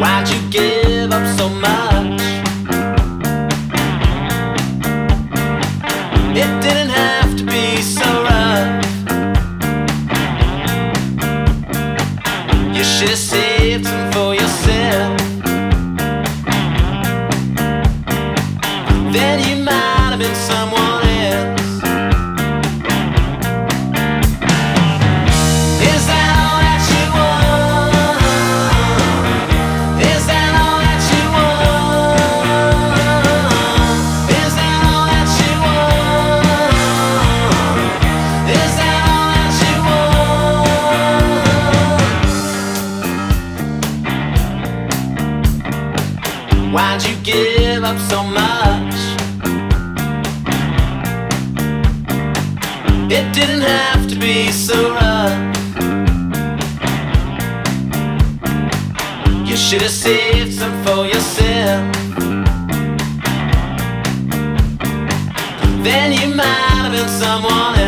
Why'd you give up so much? It didn't have to be so rough. You should have saved some for yourself. Then you might have been someone. Why'd you give up so much? It didn't have to be so rough. You should have saved some for yourself. Then you might have been someone else.